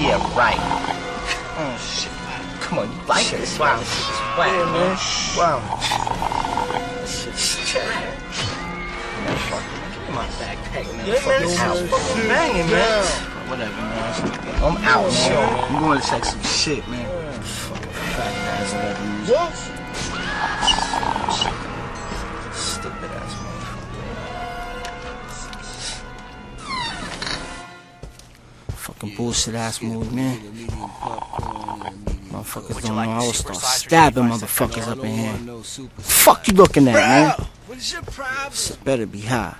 Yeah, right. Oh, shit. Come on, you like this? Wow, this shit is whack, yeah, man. Wow. This shit's terrible. Give me my backpack, man. Yeah, fuck this house fucking banging, man. Whatever, man. I'm out, man. I'm going to check some shit, man. Fucking fat ass, whatever. What? Fucking bullshit ass movie, man. Motherfuckers don't like know. I super start stabbing motherfuckers up in here. Fuck you looking at, man? What is your problem? Better be high.